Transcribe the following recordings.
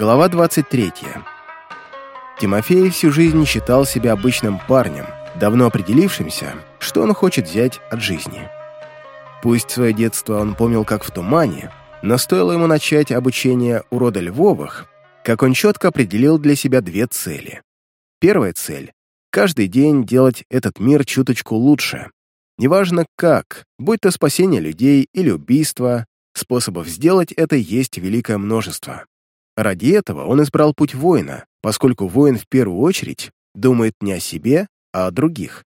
Глава 23. Тимофей всю жизнь считал себя обычным парнем, давно определившимся, что он хочет взять от жизни. Пусть свое детство он помнил как в тумане, но стоило ему начать обучение у рода Львовых, как он четко определил для себя две цели. Первая цель — каждый день делать этот мир чуточку лучше. Неважно как, будь то спасение людей или убийство, способов сделать это есть великое множество. Ради этого он избрал путь воина, поскольку воин в первую очередь думает не о себе, а о других.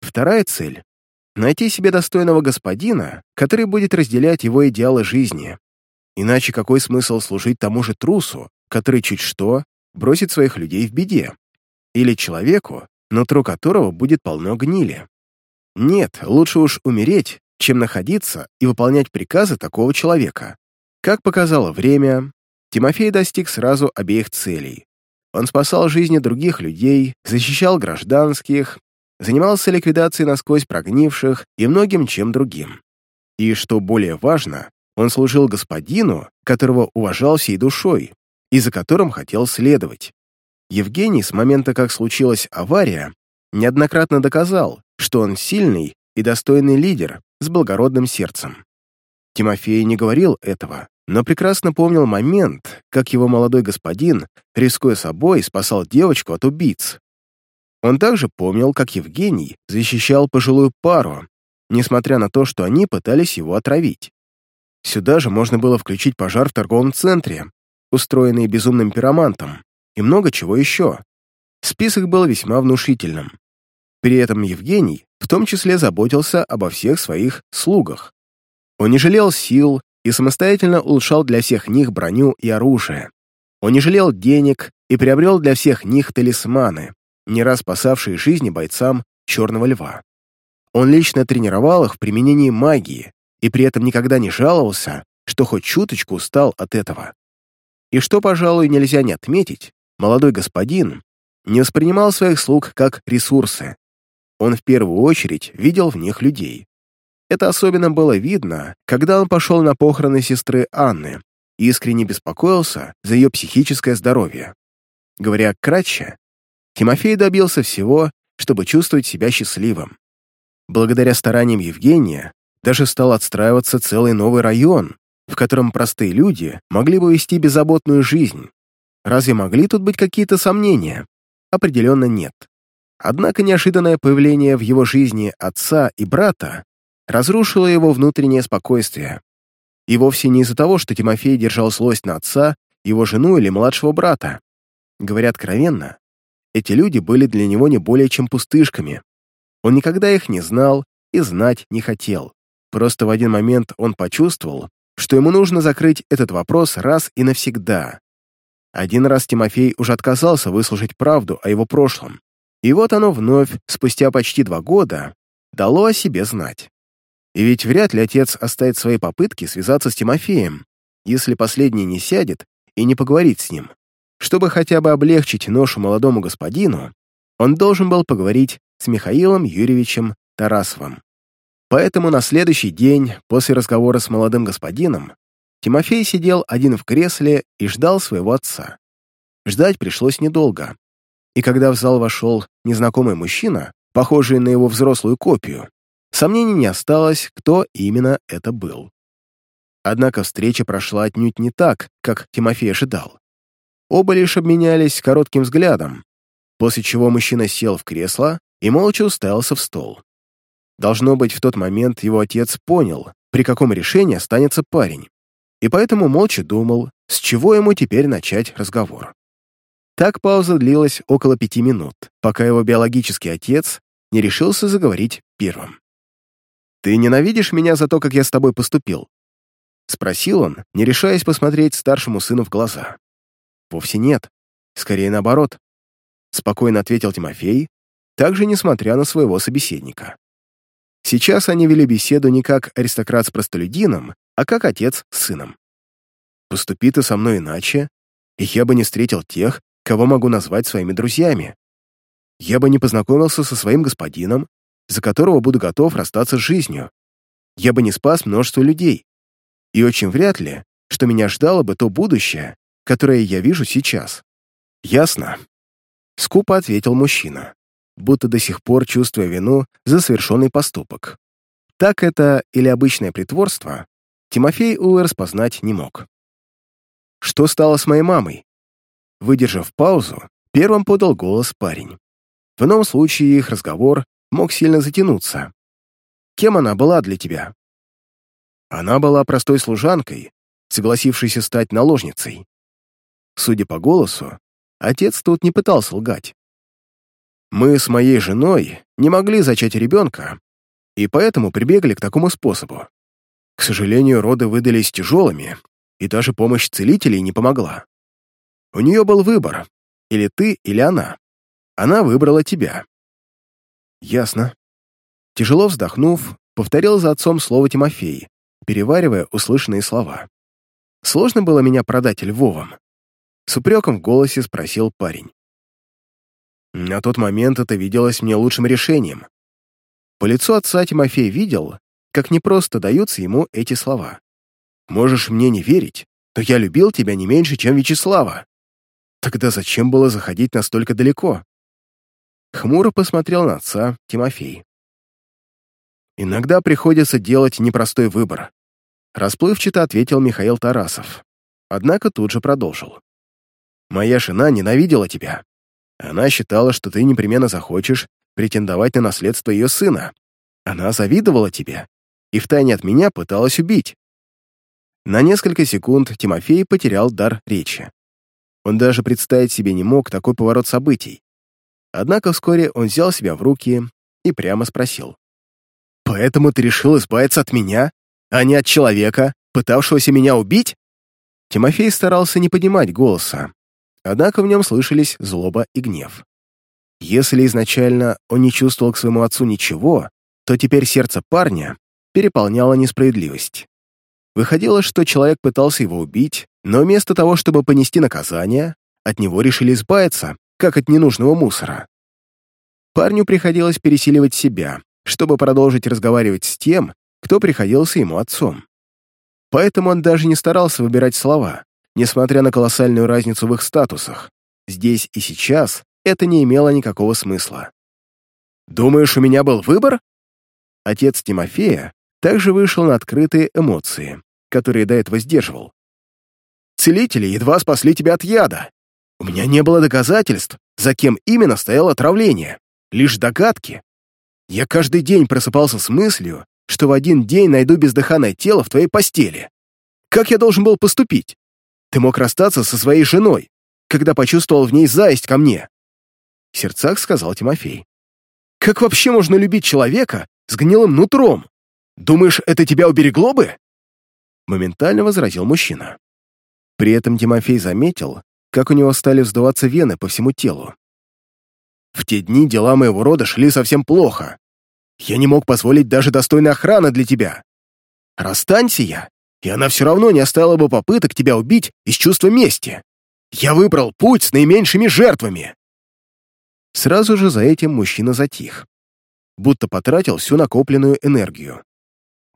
Вторая цель — найти себе достойного господина, который будет разделять его идеалы жизни. Иначе какой смысл служить тому же трусу, который чуть что бросит своих людей в беде? Или человеку, нутро которого будет полно гнили? Нет, лучше уж умереть, чем находиться и выполнять приказы такого человека. Как показало время, Тимофей достиг сразу обеих целей. Он спасал жизни других людей, защищал гражданских, занимался ликвидацией насквозь прогнивших и многим чем другим. И, что более важно, он служил господину, которого уважал всей душой и за которым хотел следовать. Евгений с момента, как случилась авария, неоднократно доказал, что он сильный и достойный лидер с благородным сердцем. Тимофей не говорил этого, но прекрасно помнил момент, как его молодой господин, рискуя собой, спасал девочку от убийц. Он также помнил, как Евгений защищал пожилую пару, несмотря на то, что они пытались его отравить. Сюда же можно было включить пожар в торговом центре, устроенный безумным пиромантом, и много чего еще. Список был весьма внушительным. При этом Евгений в том числе заботился обо всех своих слугах. Он не жалел сил, и самостоятельно улучшал для всех них броню и оружие. Он не жалел денег и приобрел для всех них талисманы, не раз спасавшие жизни бойцам Черного Льва. Он лично тренировал их в применении магии и при этом никогда не жаловался, что хоть чуточку устал от этого. И что, пожалуй, нельзя не отметить, молодой господин не воспринимал своих слуг как ресурсы. Он в первую очередь видел в них людей. Это особенно было видно, когда он пошел на похороны сестры Анны и искренне беспокоился за ее психическое здоровье. Говоря кратче, Тимофей добился всего, чтобы чувствовать себя счастливым. Благодаря стараниям Евгения даже стал отстраиваться целый новый район, в котором простые люди могли бы вести беззаботную жизнь. Разве могли тут быть какие-то сомнения? Определенно нет. Однако неожиданное появление в его жизни отца и брата разрушило его внутреннее спокойствие. И вовсе не из-за того, что Тимофей держал злость на отца, его жену или младшего брата. Говоря откровенно, эти люди были для него не более чем пустышками. Он никогда их не знал и знать не хотел. Просто в один момент он почувствовал, что ему нужно закрыть этот вопрос раз и навсегда. Один раз Тимофей уже отказался выслушать правду о его прошлом. И вот оно вновь, спустя почти два года, дало о себе знать. И ведь вряд ли отец оставит свои попытки связаться с Тимофеем, если последний не сядет и не поговорит с ним. Чтобы хотя бы облегчить ношу молодому господину, он должен был поговорить с Михаилом Юрьевичем Тарасовым. Поэтому на следующий день, после разговора с молодым господином, Тимофей сидел один в кресле и ждал своего отца. Ждать пришлось недолго. И когда в зал вошел незнакомый мужчина, похожий на его взрослую копию, Сомнений не осталось, кто именно это был. Однако встреча прошла отнюдь не так, как Тимофей ожидал. Оба лишь обменялись коротким взглядом, после чего мужчина сел в кресло и молча уставился в стол. Должно быть, в тот момент его отец понял, при каком решении останется парень, и поэтому молча думал, с чего ему теперь начать разговор. Так пауза длилась около пяти минут, пока его биологический отец не решился заговорить первым. «Ты ненавидишь меня за то, как я с тобой поступил?» Спросил он, не решаясь посмотреть старшему сыну в глаза. «Вовсе нет. Скорее наоборот», — спокойно ответил Тимофей, также несмотря на своего собеседника. Сейчас они вели беседу не как аристократ с простолюдином, а как отец с сыном. «Поступи ты со мной иначе, и я бы не встретил тех, кого могу назвать своими друзьями. Я бы не познакомился со своим господином, за которого буду готов расстаться с жизнью. Я бы не спас множество людей. И очень вряд ли, что меня ждало бы то будущее, которое я вижу сейчас. Ясно. Скупо ответил мужчина, будто до сих пор чувствуя вину за совершенный поступок. Так это или обычное притворство, Тимофей, увы, распознать не мог. Что стало с моей мамой? Выдержав паузу, первым подал голос парень. В ином случае их разговор мог сильно затянуться. Кем она была для тебя? Она была простой служанкой, согласившейся стать наложницей. Судя по голосу, отец тут не пытался лгать. Мы с моей женой не могли зачать ребенка, и поэтому прибегли к такому способу. К сожалению, роды выдались тяжелыми, и даже помощь целителей не помогла. У нее был выбор, или ты, или она. Она выбрала тебя. Ясно. Тяжело вздохнув, повторил за отцом слово Тимофей, переваривая услышанные слова. Сложно было меня продать Львовым. С упреком в голосе спросил парень. На тот момент это виделось мне лучшим решением. По лицу отца Тимофей видел, как непросто даются ему эти слова. «Можешь мне не верить, но я любил тебя не меньше, чем Вячеслава. Тогда зачем было заходить настолько далеко?» Хмуро посмотрел на отца Тимофей. «Иногда приходится делать непростой выбор», расплывчато ответил Михаил Тарасов. Однако тут же продолжил. «Моя жена ненавидела тебя. Она считала, что ты непременно захочешь претендовать на наследство ее сына. Она завидовала тебе и втайне от меня пыталась убить». На несколько секунд Тимофей потерял дар речи. Он даже представить себе не мог такой поворот событий. Однако вскоре он взял себя в руки и прямо спросил. «Поэтому ты решил избавиться от меня, а не от человека, пытавшегося меня убить?» Тимофей старался не поднимать голоса, однако в нем слышались злоба и гнев. Если изначально он не чувствовал к своему отцу ничего, то теперь сердце парня переполняло несправедливость. Выходило, что человек пытался его убить, но вместо того, чтобы понести наказание, от него решили избавиться, как от ненужного мусора. Парню приходилось пересиливать себя, чтобы продолжить разговаривать с тем, кто приходился ему отцом. Поэтому он даже не старался выбирать слова, несмотря на колоссальную разницу в их статусах. Здесь и сейчас это не имело никакого смысла. «Думаешь, у меня был выбор?» Отец Тимофея также вышел на открытые эмоции, которые до этого сдерживал. «Целители едва спасли тебя от яда. У меня не было доказательств, за кем именно стояло отравление, лишь догадки. Я каждый день просыпался с мыслью, что в один день найду бездыханное тело в твоей постели. Как я должен был поступить? Ты мог расстаться со своей женой, когда почувствовал в ней зависть ко мне. В сердцах сказал Тимофей. Как вообще можно любить человека с гнилым нутром? Думаешь, это тебя уберегло бы? Моментально возразил мужчина. При этом Тимофей заметил, как у него стали вздуваться вены по всему телу. В те дни дела моего рода шли совсем плохо. Я не мог позволить даже достойной охраны для тебя. Расстанься я, и она все равно не оставила бы попыток тебя убить из чувства мести. Я выбрал путь с наименьшими жертвами. Сразу же за этим мужчина затих, будто потратил всю накопленную энергию.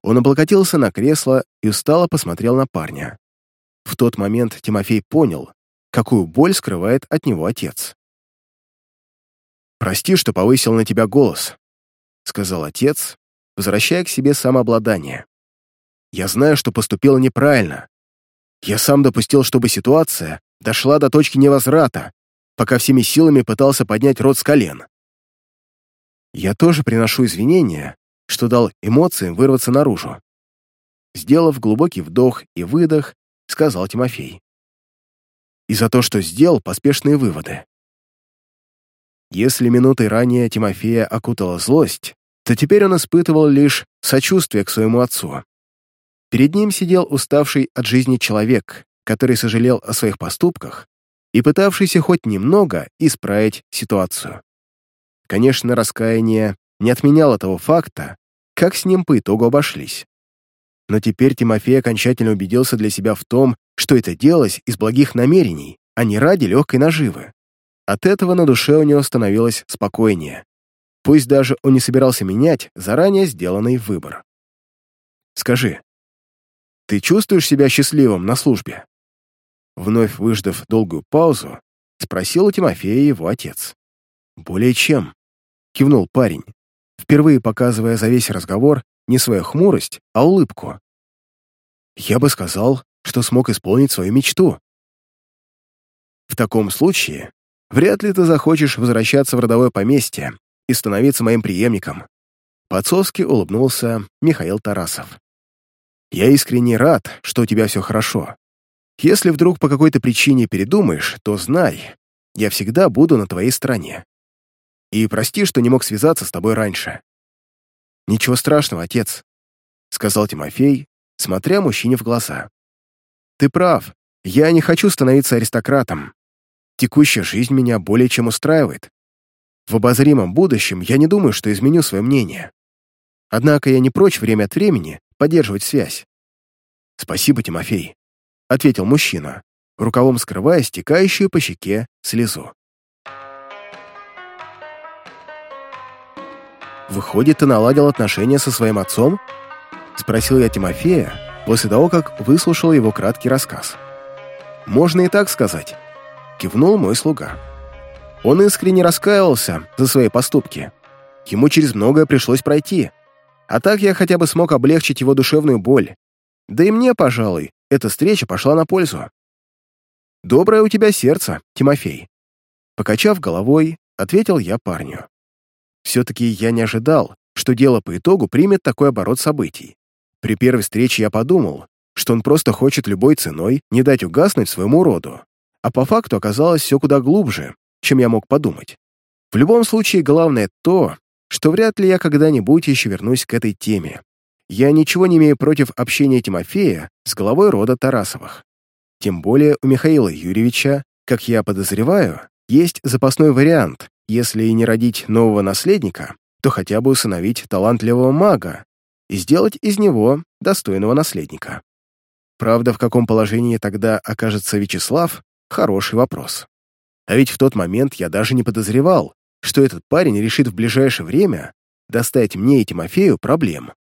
Он облокотился на кресло и устало посмотрел на парня. В тот момент Тимофей понял, какую боль скрывает от него отец. «Прости, что повысил на тебя голос», — сказал отец, возвращая к себе самообладание. «Я знаю, что поступил неправильно. Я сам допустил, чтобы ситуация дошла до точки невозврата, пока всеми силами пытался поднять рот с колен. Я тоже приношу извинения, что дал эмоциям вырваться наружу. Сделав глубокий вдох и выдох, сказал Тимофей. И за то, что сделал поспешные выводы. Если минутой ранее Тимофея окутала злость, то теперь он испытывал лишь сочувствие к своему отцу. Перед ним сидел уставший от жизни человек, который сожалел о своих поступках и пытавшийся хоть немного исправить ситуацию. Конечно, раскаяние не отменяло того факта, как с ним по итогу обошлись. Но теперь Тимофей окончательно убедился для себя в том, что это делалось из благих намерений, а не ради легкой наживы. От этого на душе у него становилось спокойнее. Пусть даже он не собирался менять заранее сделанный выбор. «Скажи, ты чувствуешь себя счастливым на службе?» Вновь выждав долгую паузу, спросил у Тимофея его отец. «Более чем», — кивнул парень, впервые показывая за весь разговор не свою хмурость, а улыбку. «Я бы сказал, что смог исполнить свою мечту». «В таком случае вряд ли ты захочешь возвращаться в родовое поместье и становиться моим преемником», по-отцовски улыбнулся Михаил Тарасов. «Я искренне рад, что у тебя все хорошо. Если вдруг по какой-то причине передумаешь, то знай, я всегда буду на твоей стороне. И прости, что не мог связаться с тобой раньше». «Ничего страшного, отец», — сказал Тимофей, смотря мужчине в глаза. «Ты прав, я не хочу становиться аристократом. Текущая жизнь меня более чем устраивает. В обозримом будущем я не думаю, что изменю свое мнение. Однако я не прочь время от времени поддерживать связь. «Спасибо, Тимофей», — ответил мужчина, рукавом скрывая стекающую по щеке слезу. «Выходит, ты наладил отношения со своим отцом?» — спросил я Тимофея после того, как выслушал его краткий рассказ. «Можно и так сказать», — кивнул мой слуга. Он искренне раскаивался за свои поступки. Ему через многое пришлось пройти, а так я хотя бы смог облегчить его душевную боль. Да и мне, пожалуй, эта встреча пошла на пользу. «Доброе у тебя сердце, Тимофей». Покачав головой, ответил я парню. Все-таки я не ожидал, что дело по итогу примет такой оборот событий. При первой встрече я подумал, что он просто хочет любой ценой не дать угаснуть своему роду. А по факту оказалось все куда глубже, чем я мог подумать. В любом случае, главное то, что вряд ли я когда-нибудь еще вернусь к этой теме. Я ничего не имею против общения Тимофея с главой рода Тарасовых. Тем более у Михаила Юрьевича, как я подозреваю, есть запасной вариант, если и не родить нового наследника, то хотя бы усыновить талантливого мага и сделать из него достойного наследника. Правда, в каком положении тогда окажется Вячеслав — хороший вопрос. А ведь в тот момент я даже не подозревал, что этот парень решит в ближайшее время доставить мне и Тимофею проблем.